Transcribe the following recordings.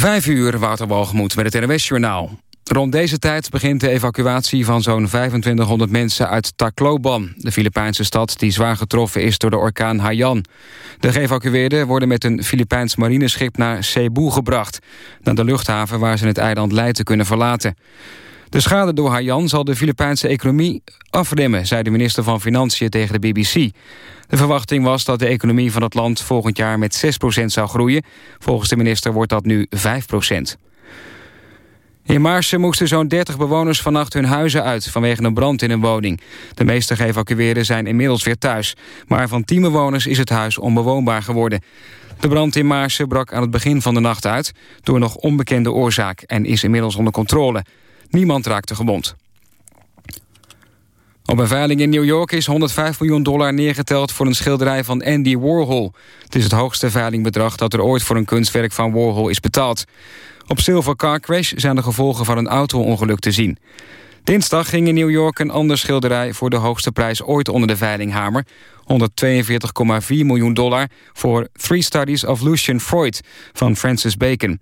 Vijf uur, Wouter Walgemoed met het NWS-journaal. Rond deze tijd begint de evacuatie van zo'n 2500 mensen uit Tacloban... de Filipijnse stad die zwaar getroffen is door de orkaan Haiyan. De geëvacueerden worden met een Filipijns marineschip naar Cebu gebracht... naar de luchthaven waar ze het eiland Leyte kunnen verlaten. De schade door Haiyan zal de Filipijnse economie afremmen... zei de minister van Financiën tegen de BBC. De verwachting was dat de economie van het land volgend jaar met 6% zou groeien. Volgens de minister wordt dat nu 5%. In Maarsen moesten zo'n 30 bewoners vannacht hun huizen uit... vanwege een brand in een woning. De meeste geëvacueerden zijn inmiddels weer thuis. Maar van 10 bewoners is het huis onbewoonbaar geworden. De brand in Maarsen brak aan het begin van de nacht uit... door nog onbekende oorzaak en is inmiddels onder controle. Niemand raakte gewond. Op een veiling in New York is 105 miljoen dollar neergeteld... voor een schilderij van Andy Warhol. Het is het hoogste veilingbedrag dat er ooit voor een kunstwerk van Warhol is betaald. Op Silver Car Crash zijn de gevolgen van een auto-ongeluk te zien. Dinsdag ging in New York een ander schilderij... voor de hoogste prijs ooit onder de veilinghamer. 142,4 miljoen dollar voor Three Studies of Lucian Freud van Francis Bacon.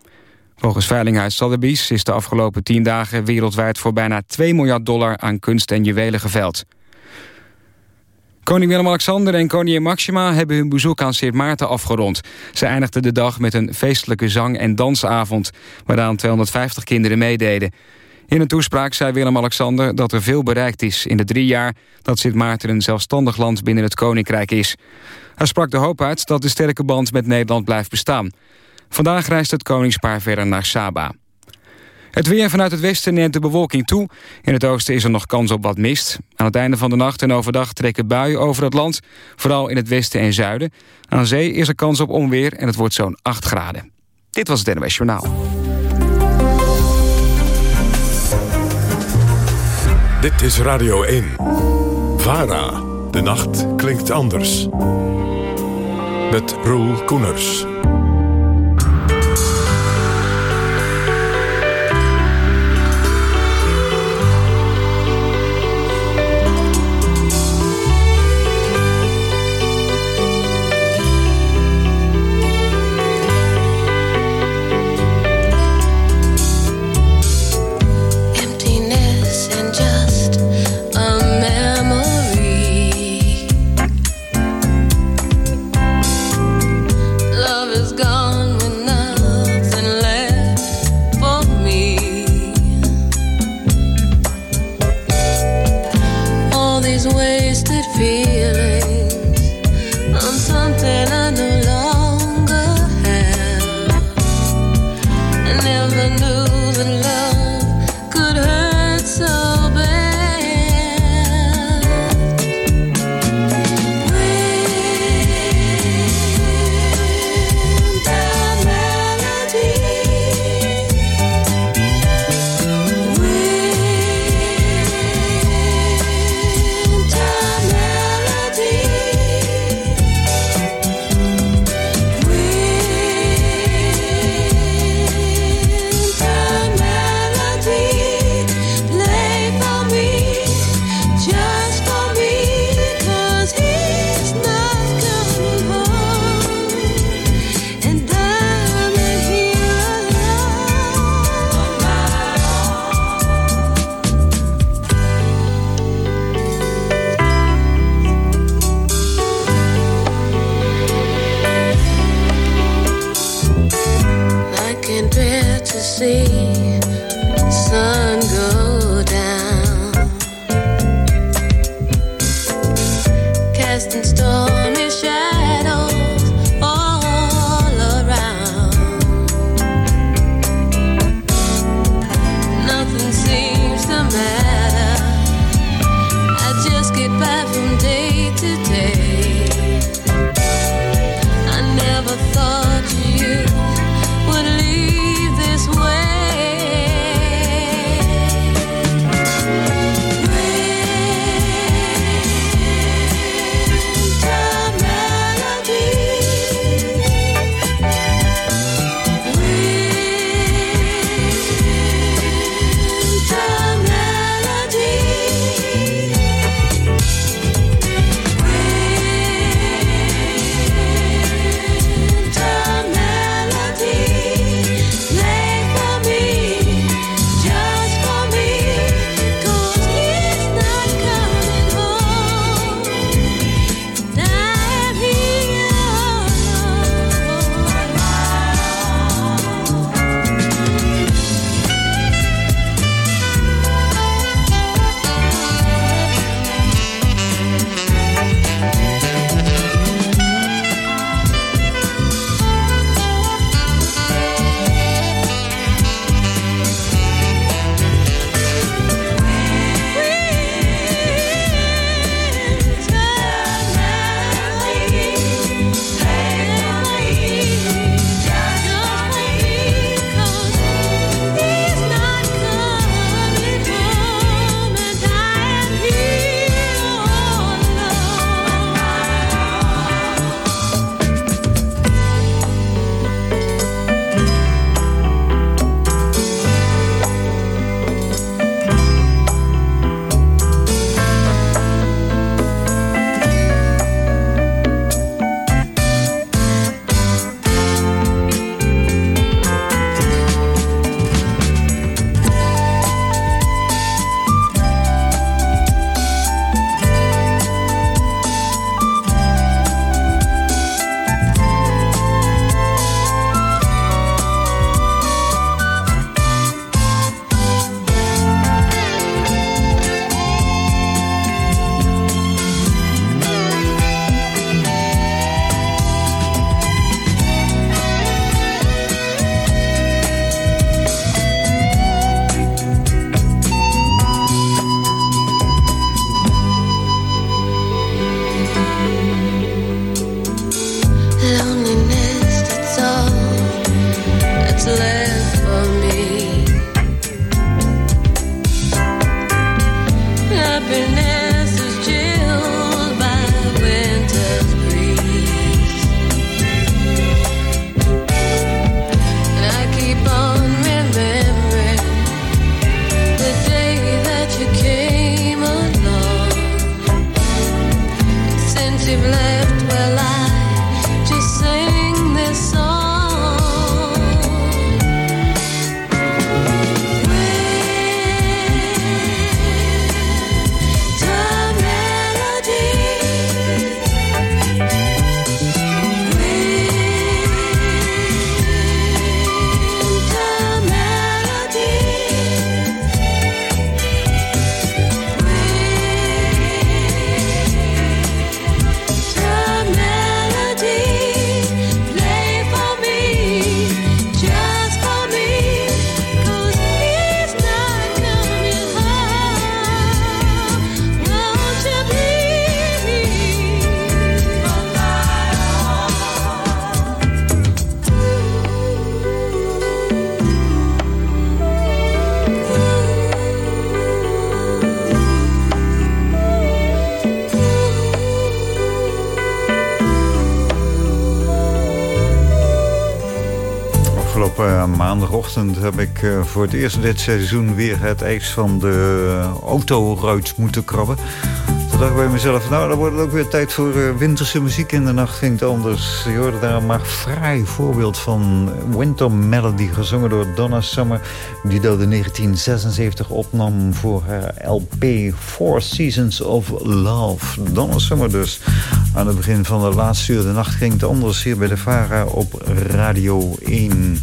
Volgens Veilinghuis Sotheby's is de afgelopen tien dagen wereldwijd voor bijna 2 miljard dollar aan kunst en juwelen geveld. Koning Willem-Alexander en koningin Maxima hebben hun bezoek aan Sint Maarten afgerond. Ze eindigden de dag met een feestelijke zang- en dansavond... waaraan 250 kinderen meededen. In een toespraak zei Willem-Alexander dat er veel bereikt is... in de drie jaar dat Sint Maarten een zelfstandig land binnen het Koninkrijk is. Hij sprak de hoop uit dat de sterke band met Nederland blijft bestaan. Vandaag reist het koningspaar verder naar Saba. Het weer vanuit het westen neemt de bewolking toe. In het oosten is er nog kans op wat mist. Aan het einde van de nacht en overdag trekken buien over het land. Vooral in het westen en zuiden. Aan zee is er kans op onweer en het wordt zo'n 8 graden. Dit was het NWS Journaal. Dit is Radio 1. VARA. De nacht klinkt anders. Met Roel Koeners. Heb ik eh, voor het eerst dit seizoen weer het ijs van de autoruit moeten krabben. Toen dacht ik bij mezelf, nou dan wordt het ook weer tijd voor uh, winterse muziek in de nacht. Ging het anders. Je hoorde daar maar fraai voorbeeld van Winter Melody, gezongen door Donna Summer. Die dat in 1976 opnam voor haar LP Four Seasons of Love. Donna Summer dus. Aan het begin van de laatste uur de nacht ging het anders hier bij de VARA op Radio 1.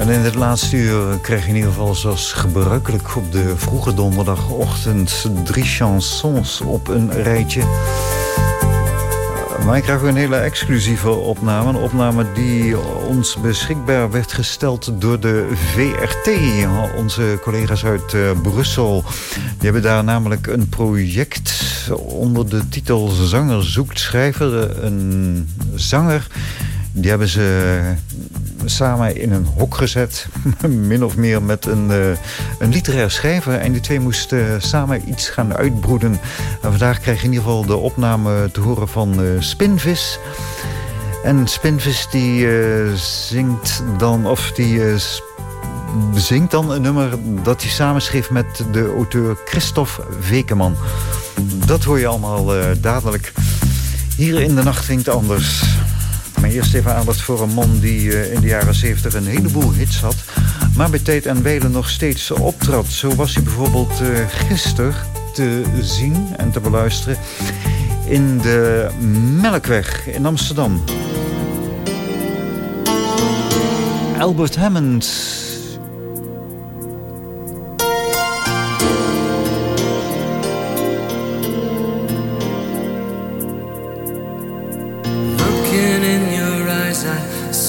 En in het laatste uur kreeg je in ieder geval zoals gebruikelijk op de vroege donderdagochtend drie chansons op een rijtje. Maar ik krijg een hele exclusieve opname. Een opname die ons beschikbaar werd gesteld door de VRT. Onze collega's uit uh, Brussel. Die hebben daar namelijk een project onder de titel Zanger zoekt schrijver. Een zanger die hebben ze samen in een hok gezet. Min of meer met een, uh, een literair schrijver. En die twee moesten samen iets gaan uitbroeden. En vandaag krijg je in ieder geval de opname te horen van uh, Spinvis. En Spinvis die uh, zingt dan, of die zingt dan een nummer dat hij samenschreef met de auteur Christophe Vekeman. Dat hoor je allemaal dadelijk. Hier in de nacht het anders. Maar eerst even aandacht voor een man die eh, in de jaren 70 een heleboel hits had... maar bij tijd en wijle nog steeds optrad. Zo was hij bijvoorbeeld uh, gisteren te zien en te beluisteren... in de Melkweg in Amsterdam. Albert Hammond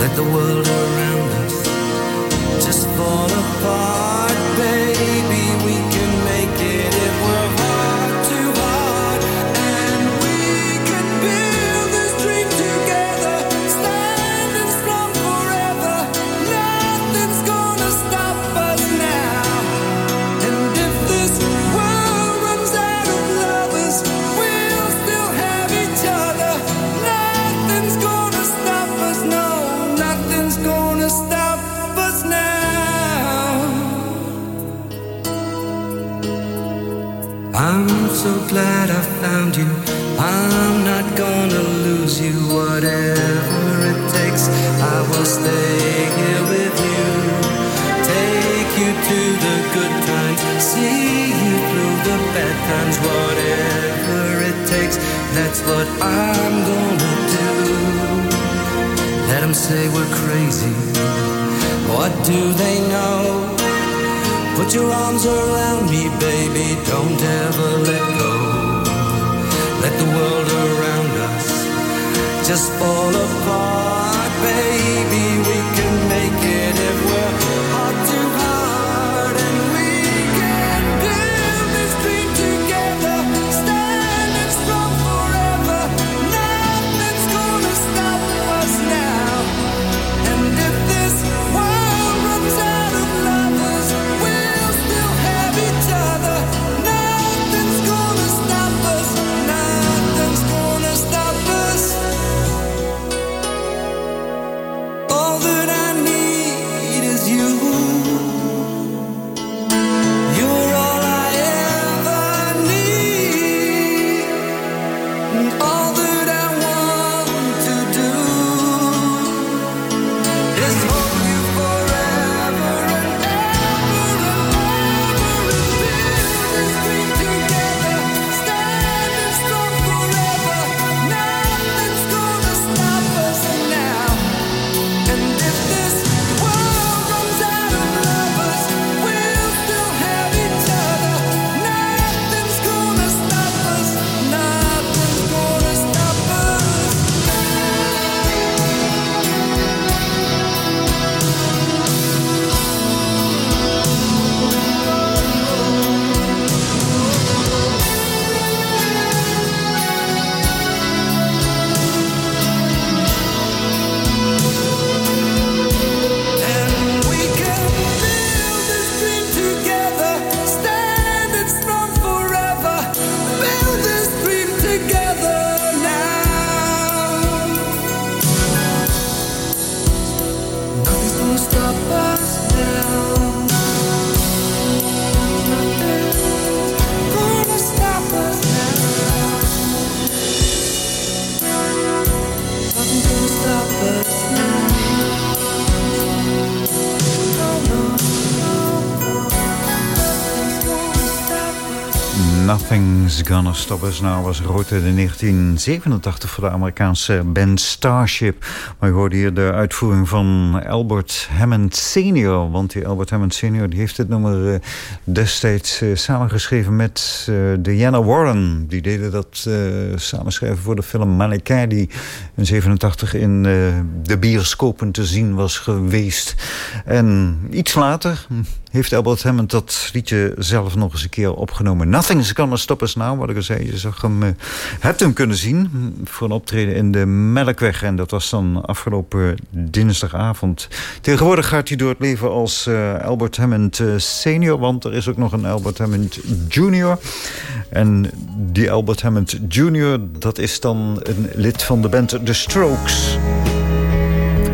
Let the world around us just fall apart, baby. Nothing's Gonna Stop Us Now was rood in 1987 voor de Amerikaanse band Starship. Maar je hoorde hier de uitvoering van Albert Hammond Senior. Want die Albert Hammond Senior die heeft het nummer uh, destijds uh, samengeschreven met uh, Diana Warren. Die deden dat samenschrijven voor de film Mannequin die in 87 in de bioscopen te zien was geweest. En iets later heeft Albert Hammond dat liedje zelf nog eens een keer opgenomen. Nothing's Gonna Stop Us Now, wat ik al zei. Je zag hem, uh, hebt hem kunnen zien voor een optreden in de Melkweg. En dat was dan afgelopen dinsdagavond. Tegenwoordig gaat hij door het leven als uh, Albert Hammond uh, senior. Want er is ook nog een Albert Hammond junior. En die Albert Hammond junior, dat is dan een lid van de band The Strokes.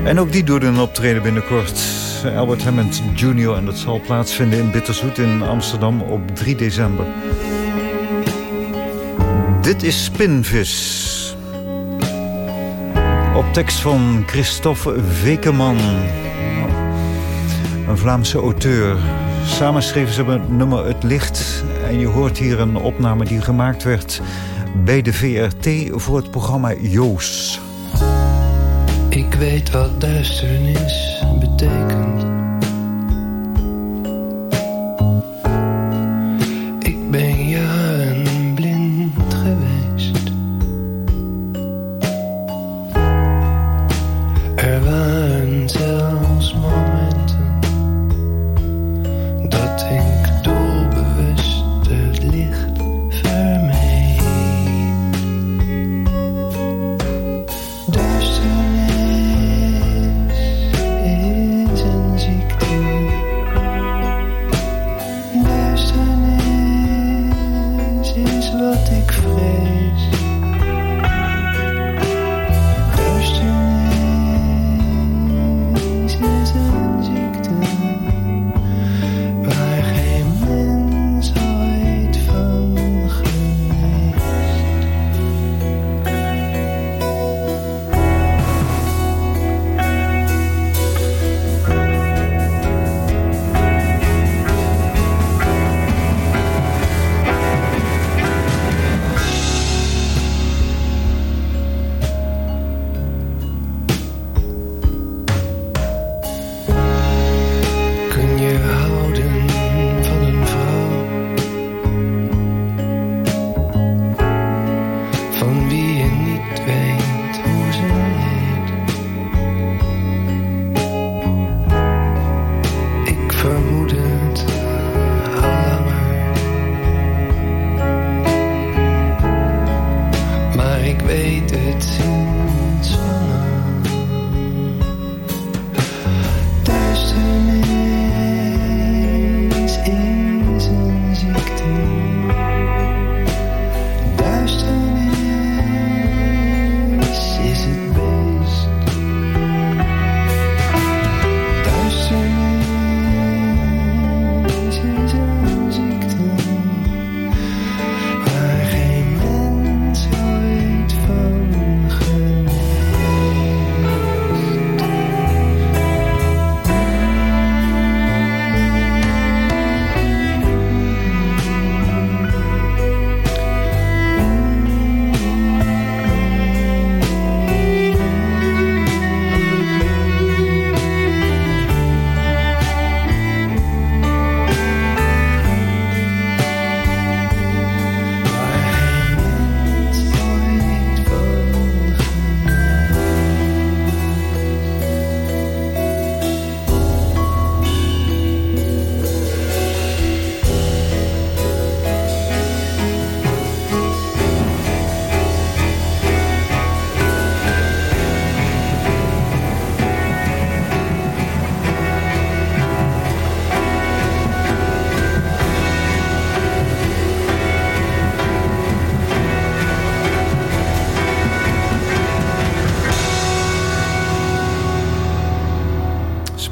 En ook die doet een optreden binnenkort. Albert Hammond Jr. En dat zal plaatsvinden in Bitterzoet in Amsterdam op 3 december. Dit is Spinvis. Op tekst van Christophe Vekeman. Een Vlaamse auteur. Samen schreven ze het nummer Het Licht. En je hoort hier een opname die gemaakt werd bij de VRT voor het programma Joos. Ik weet wat duisternis betekent.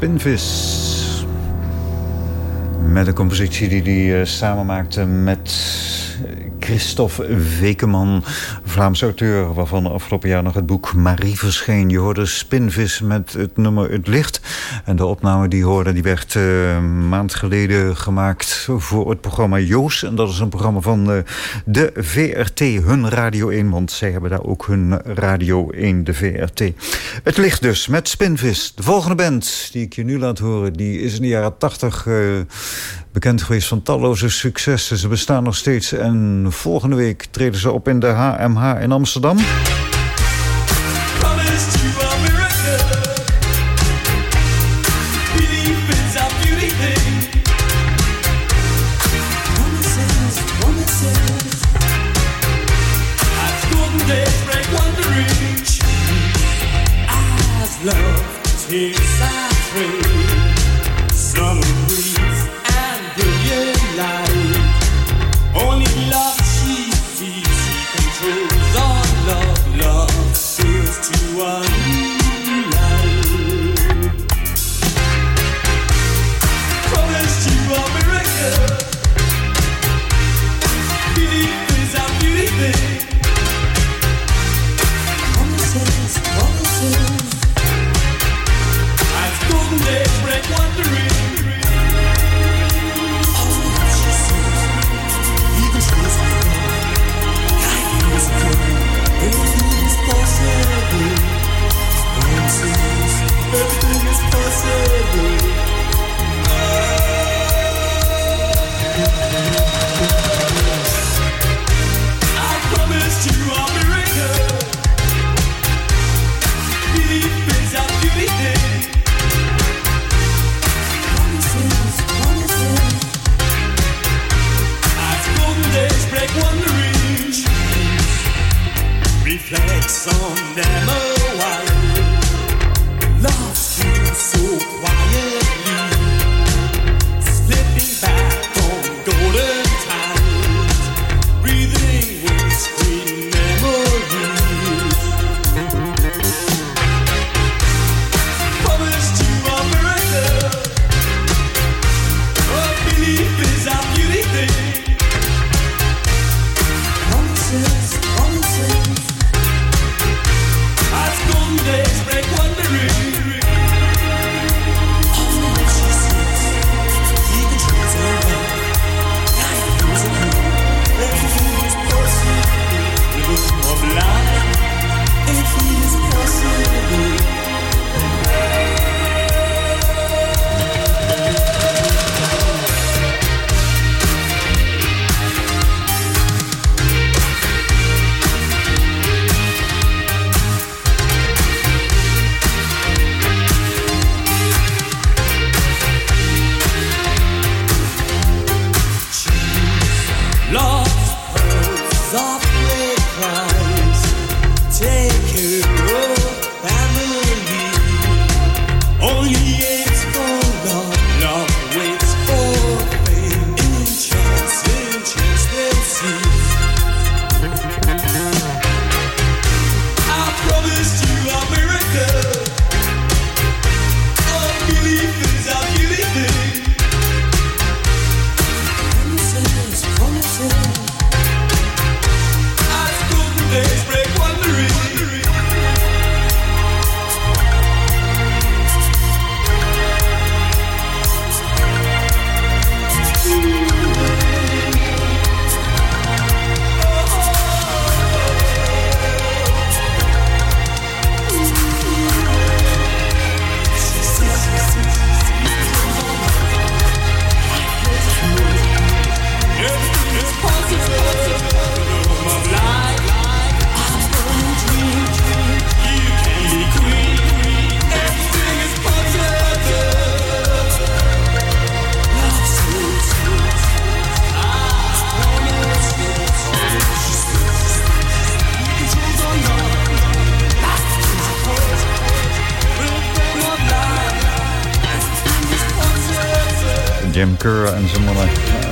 Spinvis. Met een compositie die hij uh, samen maakte met Christophe Wekeman, Vlaamse auteur... waarvan afgelopen jaar nog het boek Marie verscheen. Je hoorde Spinvis met het nummer Het Licht. En de opname die hoorde, die werd een maand geleden gemaakt... voor het programma Joos. En dat is een programma van uh, de VRT, hun Radio 1. Want zij hebben daar ook hun Radio 1, de VRT. Het Licht dus, met Spinvis. De volgende band die ik je nu laat horen... die is in de jaren 80 uh, bekend geweest van talloze successen. Ze bestaan nog steeds en volgende week treden ze op in de HMH in Amsterdam.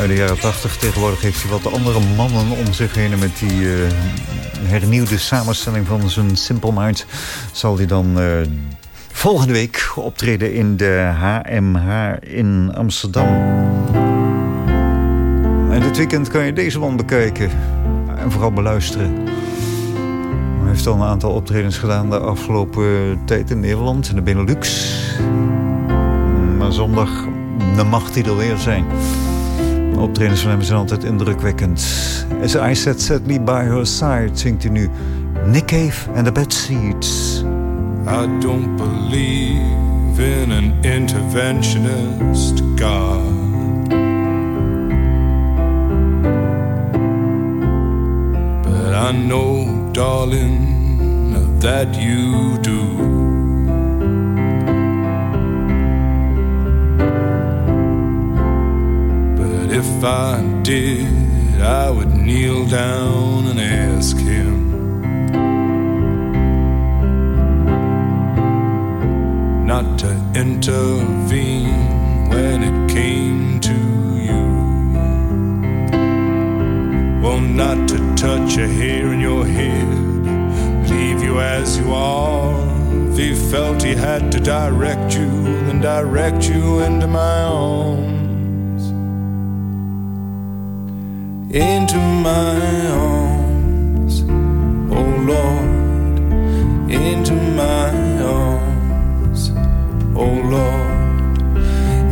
Uit de jaren 80. Tegenwoordig heeft hij wat andere mannen om zich heen. Met die eh, hernieuwde samenstelling van zijn Simple Minds... zal hij dan eh, Volgende week optreden in de HMH in Amsterdam. En dit weekend kan je deze man bekijken. En vooral beluisteren. Hij heeft al een aantal optredens gedaan de afgelopen tijd in Nederland, in de Benelux. Maar zondag dan mag hij er weer zijn. Optredens van hem zijn altijd indrukwekkend. As I Said Sadly By Her Side zingt hij nu Nick Cave and the Bad Seeds. I don't believe in an interventionist God. But I know, darling, that you do. If I did, I would kneel down and ask him. not to intervene when it came to you. Well, not to touch a hair in your head, leave you as you are. If he felt he had to direct you, then direct you into my arms. Into my arms, oh Lord, into my arms oh Lord,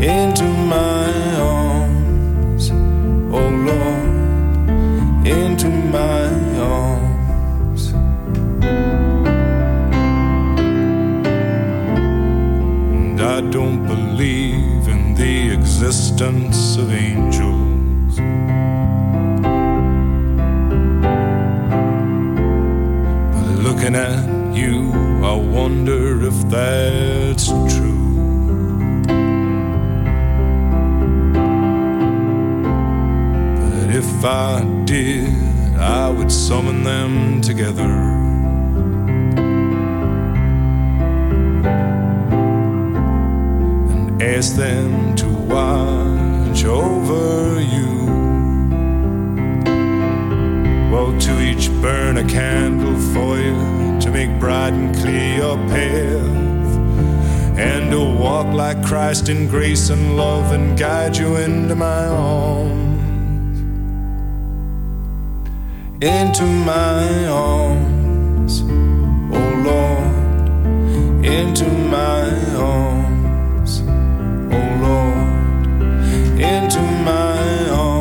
into my arms, oh Lord, into my arms. And I don't believe in the existence of angels. Looking at you, I wonder if that's true. But if I did, I would summon them together. And ask them to watch over you. To each burn a candle for you to make bright and clear your path, and to walk like Christ in grace and love and guide you into my arms. Into my arms, oh Lord, into my arms, oh Lord, into my arms,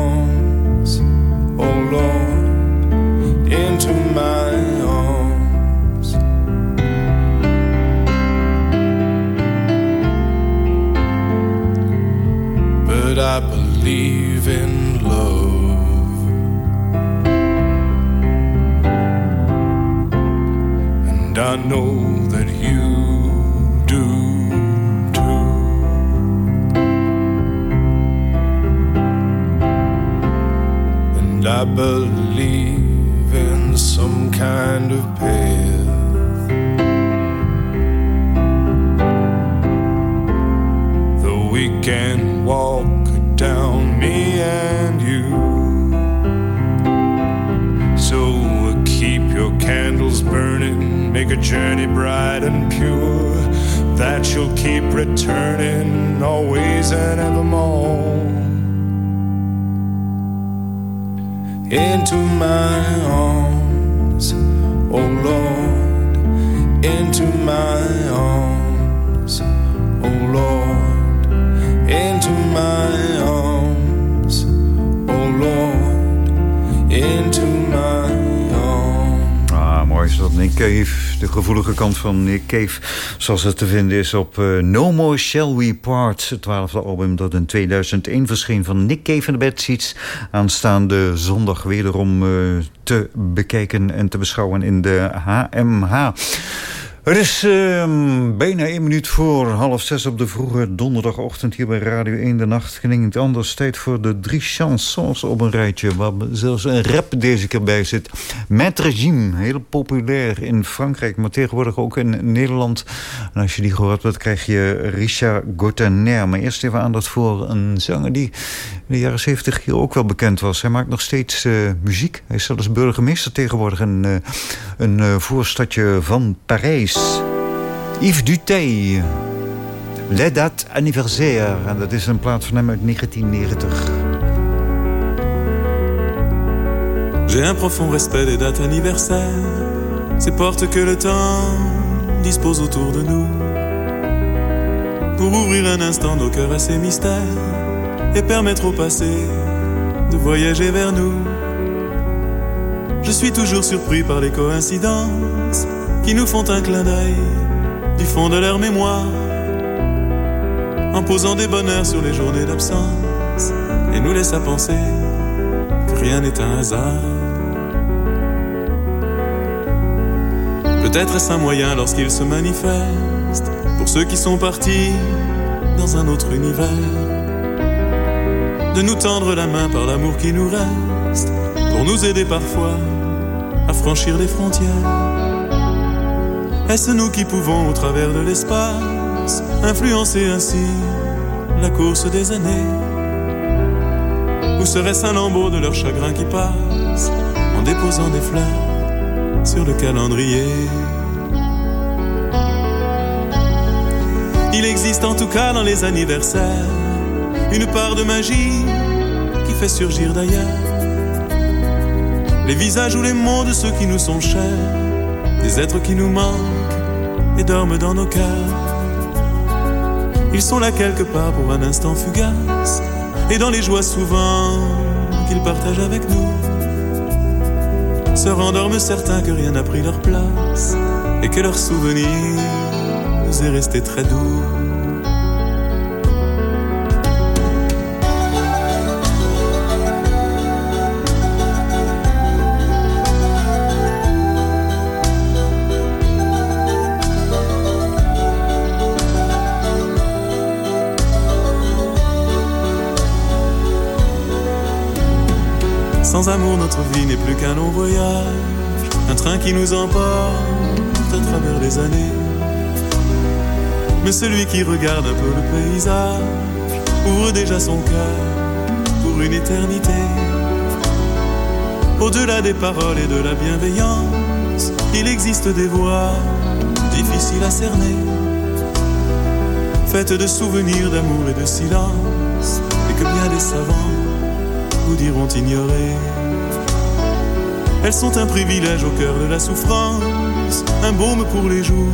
I believe in love. And I know that you do too. And I believe in some kind of path. Can walk and you. So keep your candles burning, make a journey bright and pure. That you'll keep returning always and evermore. Into my arms, oh Lord, into my arms, oh Lord, into my into my. Ah, mooi is dat Nick Cave. De gevoelige kant van Nick Cave. Zoals het te vinden is op eh, No More Shall We Part. Het twaalfde album dat in 2001 verscheen van Nick Cave en de Bad Seeds. Aanstaande zondag wederom eh, te bekijken en te beschouwen in de HMH. Het is ehm, bijna één minuut voor half zes op de vroege donderdagochtend hier bij Radio 1 de nacht. Ging niet anders. Tijd voor de drie chansons op een rijtje. Waar zelfs een rap deze keer bij zit. Met regime, heel populair in Frankrijk, maar tegenwoordig ook in Nederland. En als je die gehoord hebt, krijg je Richard Gautaner. Maar eerst even aandacht voor een zanger die in de jaren zeventig hier ook wel bekend was. Hij maakt nog steeds eh, muziek. Hij is zelfs burgemeester tegenwoordig in uh, een uh, voorstadje van Parijs. Yves Duté. Les Dates Anniversaire. En dat is een plaat van hem uit 1990. J'ai un profond respect des dates anniversaires, ces portes que le temps dispose autour de nous. Pour ouvrir un instant nos cœurs à ces mystères et permettre au passé de voyager vers nous. Je suis toujours surpris par les coïncidences qui nous font un clin d'œil du fond de leur mémoire, en posant des bonheurs sur les journées d'absence et nous laisse à penser que rien n'est un hasard. Peut-être est-ce un moyen lorsqu'il se manifeste pour ceux qui sont partis dans un autre univers. De nous tendre la main par l'amour qui nous reste pour nous aider parfois à franchir les frontières. Est-ce nous qui pouvons, au travers de l'espace, influencer ainsi la course des années? Ou serait-ce un lambeau de leur chagrin qui passe en déposant des fleurs sur le calendrier? Il existe en tout cas dans les anniversaires une part de magie qui fait surgir d'ailleurs les visages ou les mots de ceux qui nous sont chers, des êtres qui nous manquent et dorment dans nos cœurs. Ils sont là quelque part pour un instant fugace et dans les joies souvent qu'ils partagent avec nous se rendorment certains que rien n'a pris leur place et que leur souvenir nous est resté très doux. Sans amour, notre vie n'est plus qu'un long voyage, un train qui nous emporte à travers les années. Mais celui qui regarde un peu le paysage ouvre déjà son cœur pour une éternité. Au-delà des paroles et de la bienveillance, il existe des voies difficiles à cerner, faites de souvenirs, d'amour et de silence, et que bien des savants diront ignorer. Elles sont un privilège au cœur de la souffrance, un baume pour les jours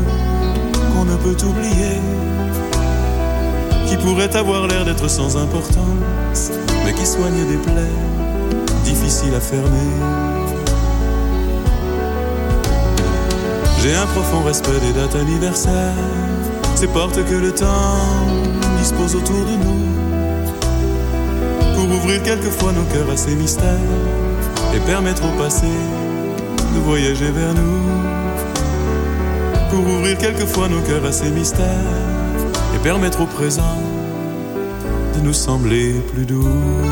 qu'on ne peut oublier, qui pourrait avoir l'air d'être sans importance, mais qui soigne des plaies difficiles à fermer. J'ai un profond respect des dates anniversaires, ces portes que le temps dispose autour de nous ouvrir quelquefois nos cœurs à ces mystères et permettre au passé de voyager vers nous. Pour ouvrir quelquefois nos cœurs à ces mystères et permettre au présent de nous sembler plus doux.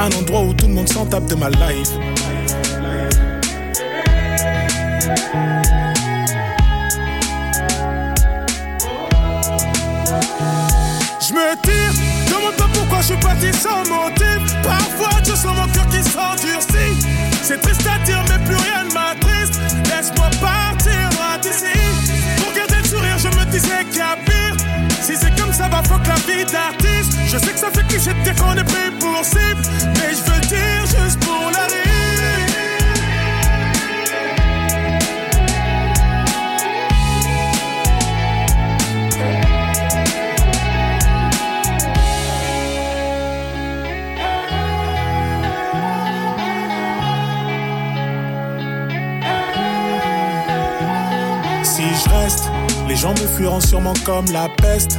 Un endroit où tout le monde s'en tape de ma life. Je me tire, demande pas pourquoi je suis parti sans motif. Parfois je sens mon cœur qui s'endurcit. C'est triste à dire, mais plus rien ne m'attriste. Laisse-moi partir la vie d'artiste. Je sais que ça fait cliché de dire qu'on est pris pour cible. Mais je veux dire juste pour la rire. Si je reste, les gens me fuiront sûrement comme la peste.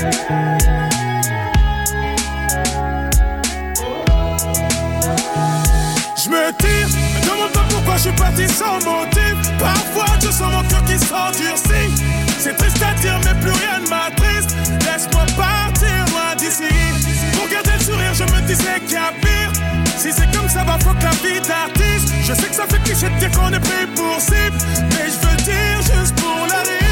Je me tire, me demande pas pourquoi je suis parti sans motif. Parfois je sens mon cœur qui s'endurcit. C'est triste à dire, mais plus rien ne m'attriste. Laisse-moi partir loin d'ici. Pour garder le sourire, je me disais qu'il y a pire. Si c'est comme ça, bah faut que la vie d'artiste. Je sais que ça fait cliché de dire qu'on est pris pour cible. Mais je dire juste pour la rire.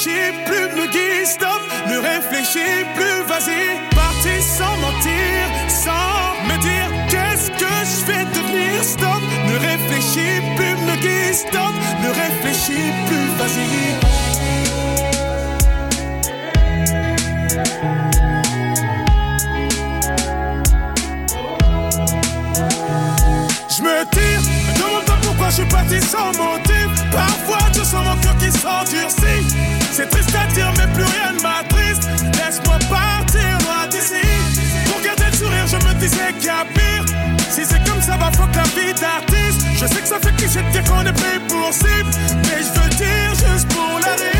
Réfléchis plus, me guide. Stop, ne réfléchis plus, vas-y. Parti sans mentir, sans me dire qu'est-ce que je vais devenir. Stop, ne réfléchis plus, me guide. Stop, ne réfléchis plus, vas-y. Je me tire, me demande pas pourquoi je suis parti sans motif. Parfois je sens mon cœur qui s'endurcit. Dire, mais plus rien ne m'attriste. Laisse-moi partir loin d'ici. Pour garder le sourire, je me disais qu'il y a pire. Si c'est comme ça, faut que la vie d'artiste. Je sais que ça fait cliché de dire qu'on est pris pour cible. Mais je veux dire juste pour la rire.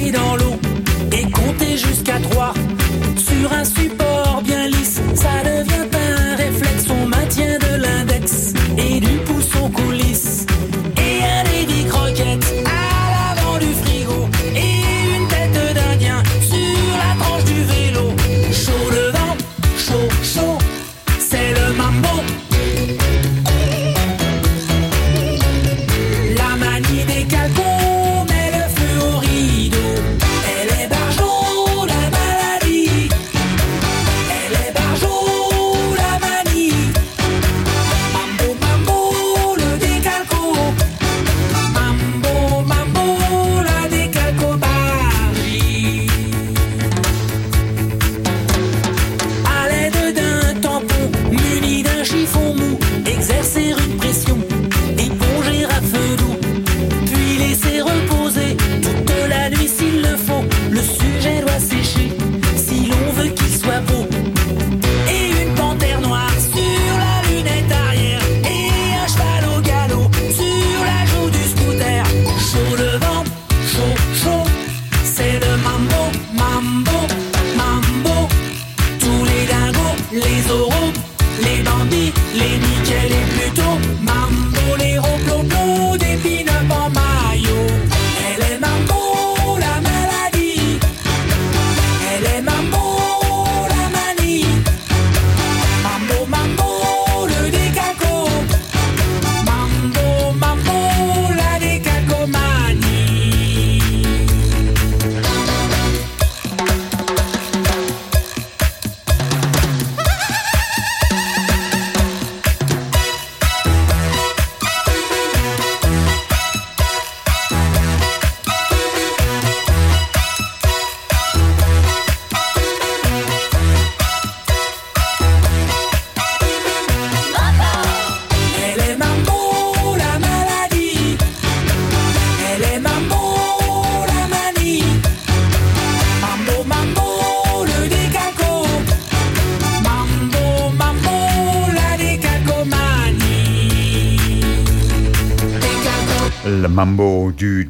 一条路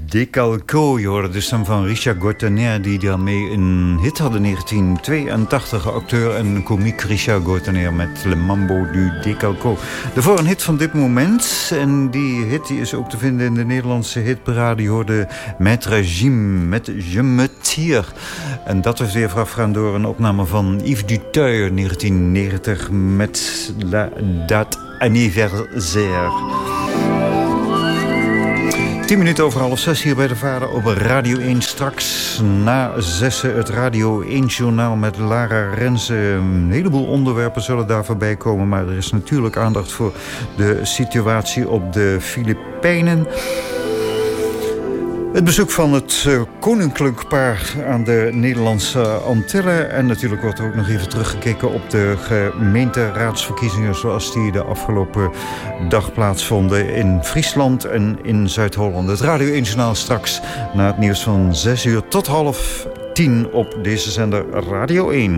Décalco. Je hoorde de stem van Richard Gortaner... die daarmee een hit had in 1982. Acteur en komiek Richard Gortaner met Le Mambo du Décalco. Daarvoor een hit van dit moment. En die hit die is ook te vinden in de Nederlandse hitparade. Je hoorde Maître Jim met Je me tire. En dat was weer voorafgaan door een opname van Yves Dutuy 1990... met La Date Anniversaire. 10 minuten over half zes hier bij de Vader op Radio 1. Straks na zessen het Radio 1-journaal met Lara Renze. Een heleboel onderwerpen zullen daar voorbij komen. Maar er is natuurlijk aandacht voor de situatie op de Filipijnen. Het bezoek van het uh, koninklijk paar aan de Nederlandse Antillen. En natuurlijk wordt er ook nog even teruggekeken op de gemeenteraadsverkiezingen... zoals die de afgelopen dag plaatsvonden in Friesland en in Zuid-Holland. Het Radio 1 Journaal straks na het nieuws van 6 uur tot half 10 op deze zender Radio 1.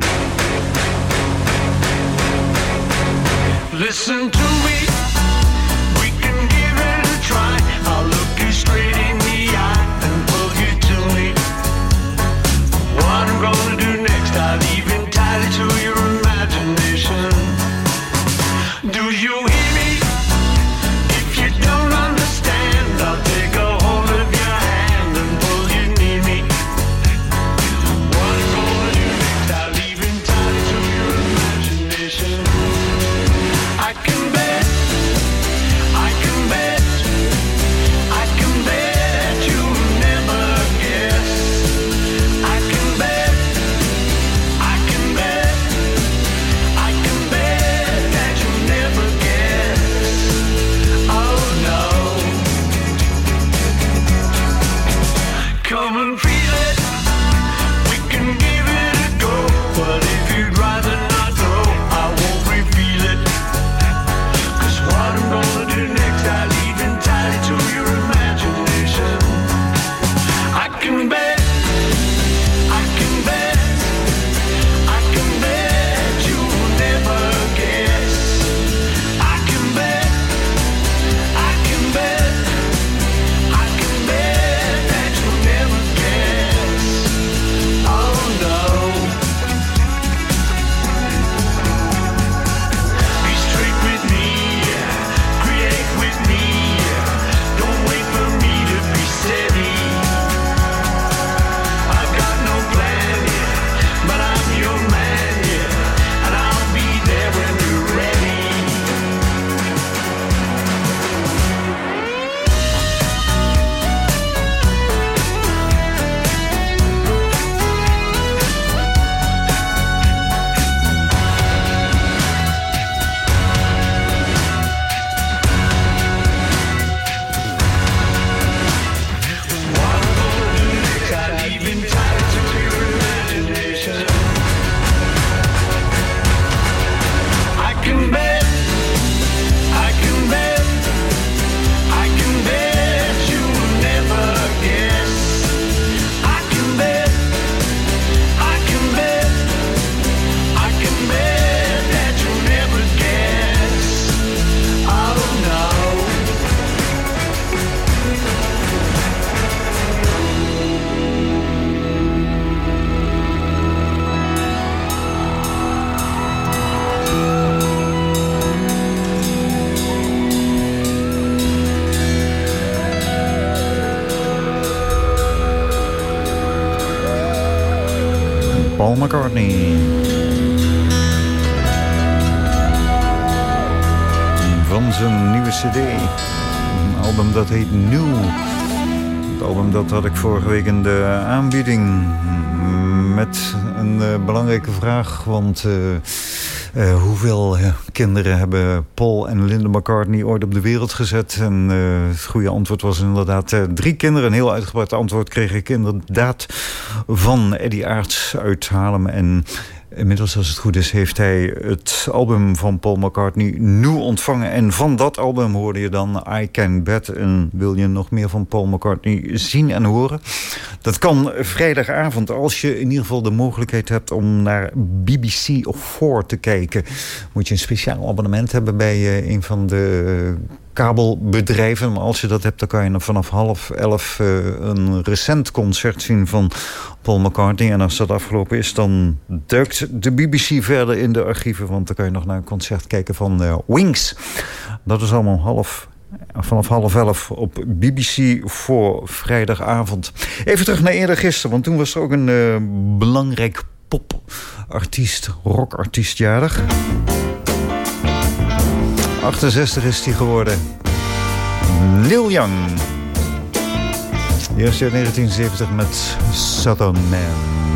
Vorige week in de aanbieding. Met een eh, belangrijke vraag. Want eh, eh, hoeveel kinderen hebben Paul en Linda McCartney ooit op de wereld gezet? En het goede antwoord was inderdaad drie kinderen. Een heel uitgebreid antwoord kreeg ik inderdaad van Eddie Aarts uit Haarlem. En inmiddels, als het goed is, heeft hij het album van Paul McCartney nu ontvangen. En van dat album hoorde je dan I Can Bet. En wil je nog meer van Paul McCartney zien en horen? Dat kan vrijdagavond als je in ieder geval de mogelijkheid hebt om naar BBC of 4 te kijken. Moet je een speciaal abonnement hebben bij eh, een van de kabelbedrijven. Maar als je dat hebt, dan kan je vanaf half elf eh, een recent concert zien van Paul McCartney. En als dat afgelopen is, dan duikt de BBC verder in de archieven. Want dan kan je nog naar een concert kijken van eh, Wings. Dat is allemaal half vanaf half elf op BBC voor vrijdagavond. Even terug naar eerder gisteren, want toen was er ook een uh, belangrijk popartiest, rockartiest jarig. 68 is hij geworden. Neil Young. Eerst jaar 1970 met Southern Man.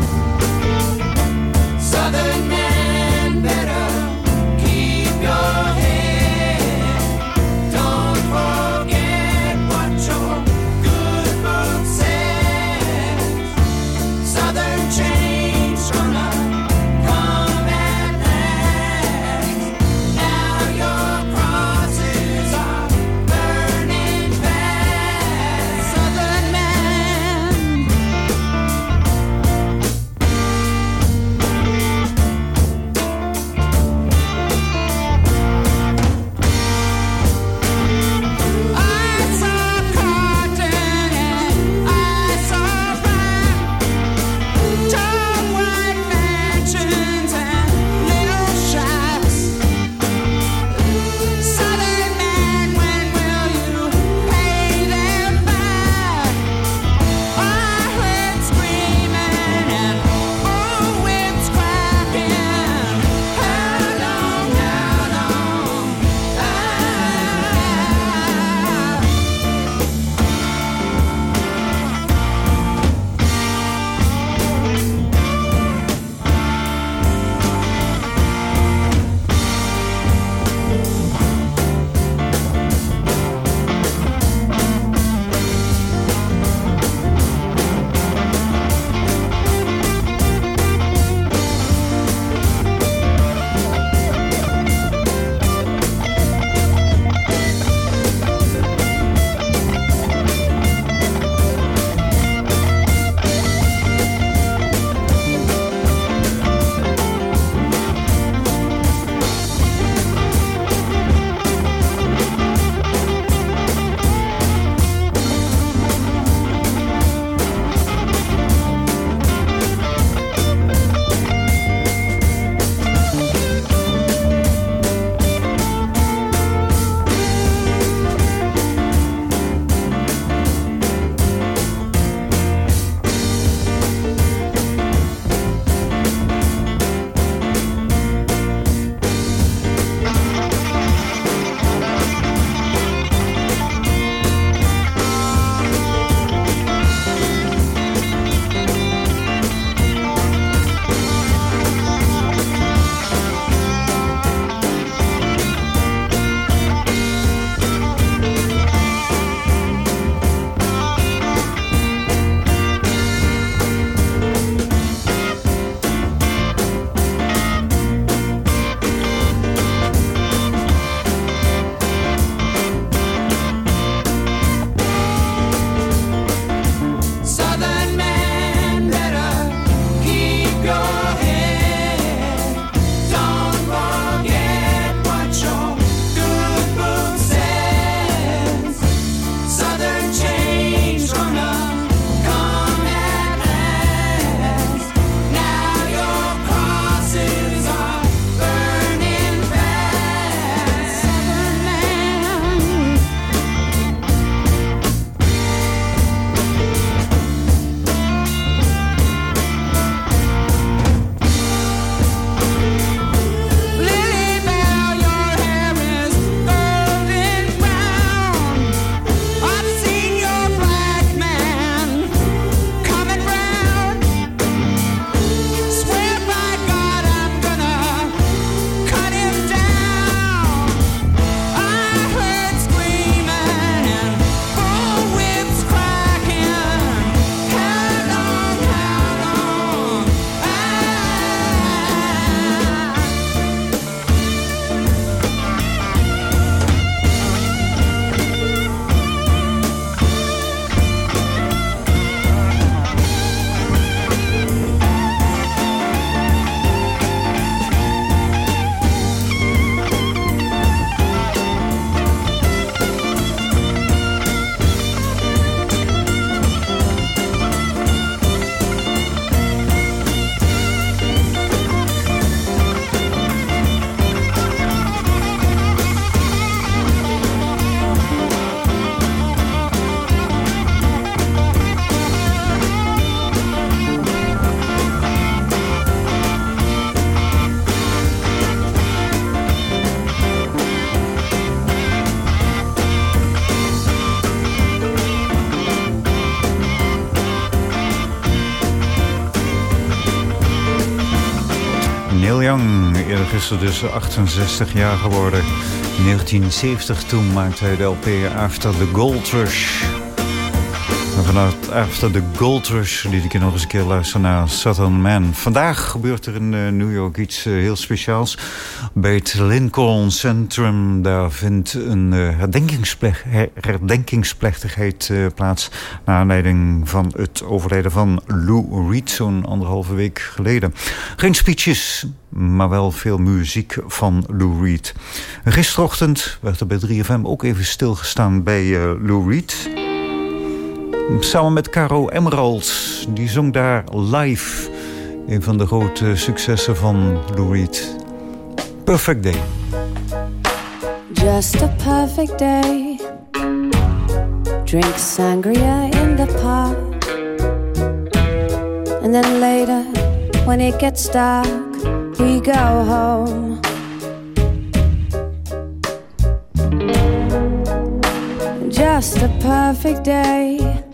Eerder gisteren dus 68 jaar geworden. In 1970 toen maakte hij de LP After the Gold Rush. En vanuit After the Gold Rush liet ik je nog eens een keer luisteren naar Southern Man. Vandaag gebeurt er in eh, New York iets eh, heel speciaals. Bij het Lincoln Centrum, daar vindt een eh, herdenkingsplech- her- herdenkingsplechtigheid plaats... naar aanleiding van het overlijden van Lou Reed zo'n anderhalve week geleden. Geen speeches, maar wel veel muziek van Lou Reed. Gisterochtend werd er bij 3FM ook even stilgestaan bij Lou Reed... Samen met Caro Emerald. Die zong daar live. Een van de grote successen van Lou Reed. Perfect Day. Just a perfect day. Drink sangria in the park. And then later, when it gets dark, we go home. Just a perfect day.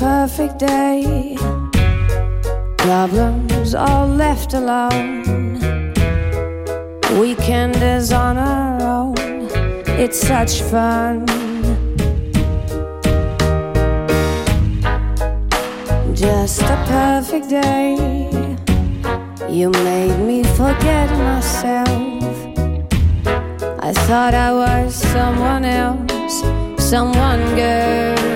Perfect day. Problems all left alone. Weekend is on our own. It's such fun. Just a perfect day. You made me forget myself. I thought I was someone else, someone good.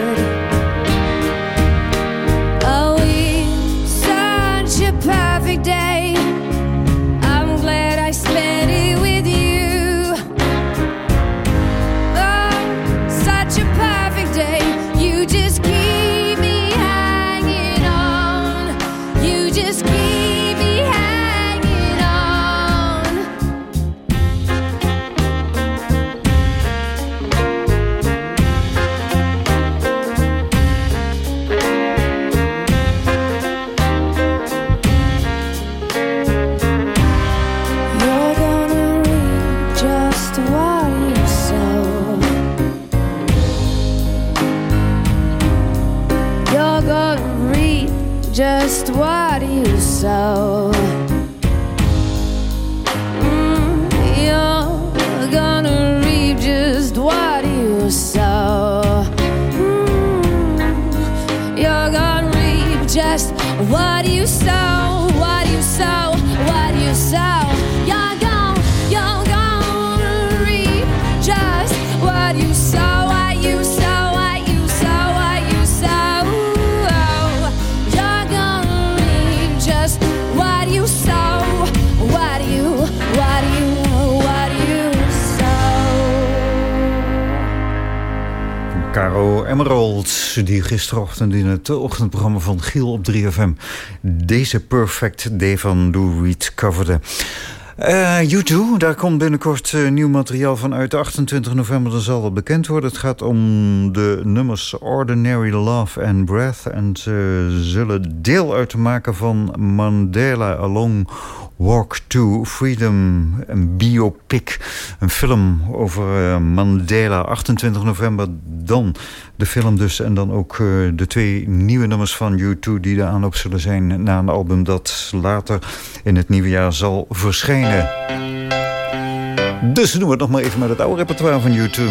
Die gisterochtend in het ochtendprogramma van Giel op 3FM... deze Perfect Day van Lou Reed coverde. U2, daar komt binnenkort eh, nieuw materiaal van uit. 28 november dan zal het bekend worden. Het gaat om de nummers Ordinary Love and Breath. En ze zullen deel uitmaken van Mandela Along Walk to Freedom. Een biopic, een film over eh, Mandela. 28 november dan de film dus. En dan ook eh, de twee nieuwe nummers van U2 die de aanloop zullen zijn... na een album dat later in het nieuwe jaar zal verschijnen. Dus doen we het nog maar even met het oude repertoire van U2.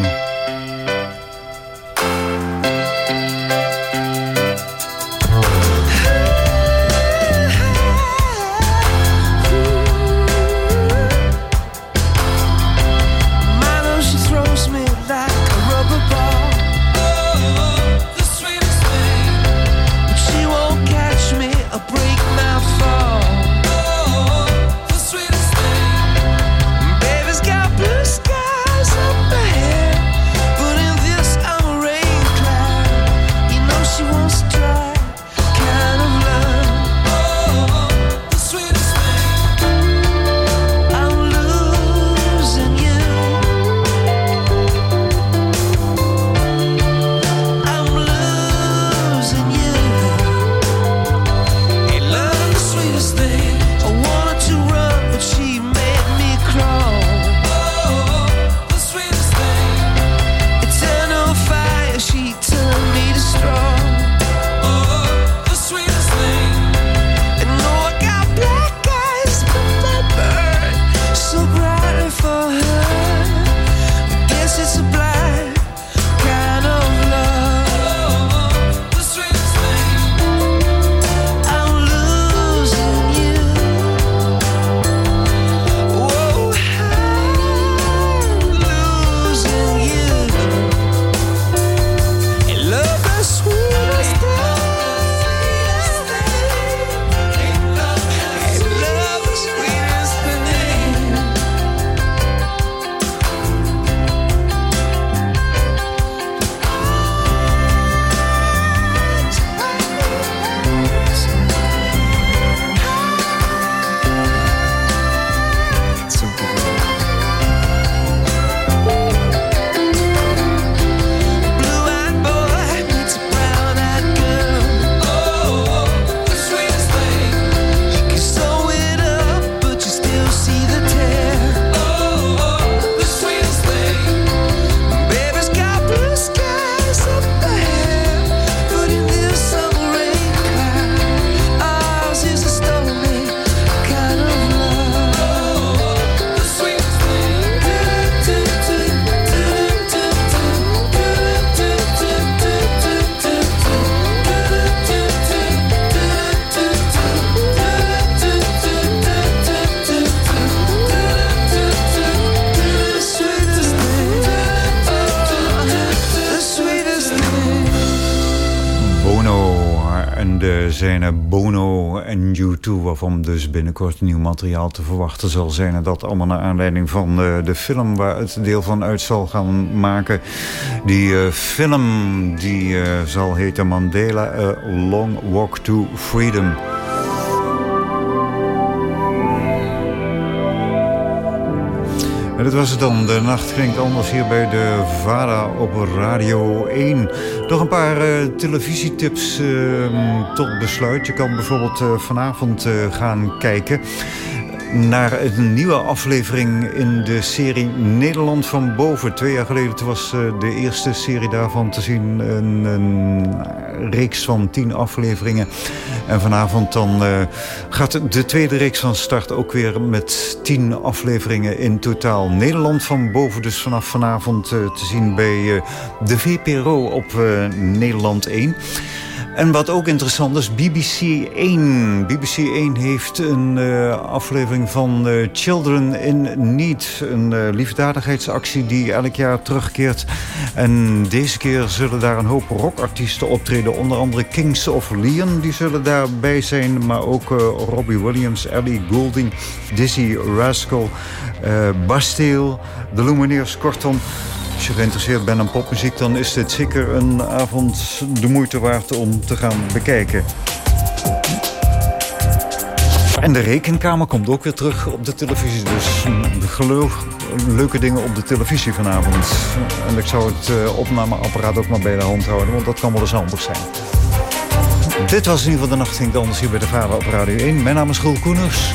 Waarvan dus binnenkort nieuw materiaal te verwachten zal zijn. En dat allemaal naar aanleiding van eh, de film... waar het deel van uit zal gaan maken. Die eh, film die eh, zal heten Mandela... A Long Walk to Freedom... En dat was het dan. De nacht klinkt anders hier bij de VARA op Radio 1. Nog een paar eh, televisietips eh, tot besluit. Je kan bijvoorbeeld eh, vanavond eh, gaan kijken naar een nieuwe aflevering in de serie Nederland van Boven. Twee jaar geleden was eh, de eerste serie daarvan te zien. Een, een reeks van tien afleveringen. En vanavond dan eh, gaat de tweede reeks van start ook weer met tien afleveringen in totaal. Nederland van Boven dus vanaf vanavond eh, te zien bij de VPRO op Nederland 1. En wat ook interessant is, BBC 1. BBC 1 heeft een eh, aflevering van eh, Children in Need. Een eh, liefdadigheidsactie die elk jaar terugkeert. En deze keer zullen daar een hoop rockartiesten optreden. Onder andere Kings of Leon, die zullen daarbij zijn. Maar ook Robbie Williams, Ellie Goulding, Dizzy Rascal, Bastille, de Lumineers. Kortom, als je geïnteresseerd bent in popmuziek... dan is dit zeker een avond de moeite waard om te gaan bekijken. En de rekenkamer komt ook weer terug op de televisie. Dus geloof leuke dingen op de televisie vanavond. En ik zou het eh, opnameapparaat ook maar bij de hand houden... want dat kan wel eens handig zijn. Dit was in ieder geval de Nacht Ging Anders hier bij de Vader op Radio 1. Mijn naam is Roel Koeners.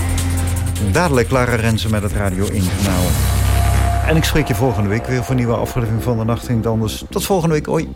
Dadelijk Lara Rensen met het Radio 1 Journaal. En ik spreek je volgende week weer voor een nieuwe aflevering van de Nacht Ging Anders. Tot volgende week. Hoi.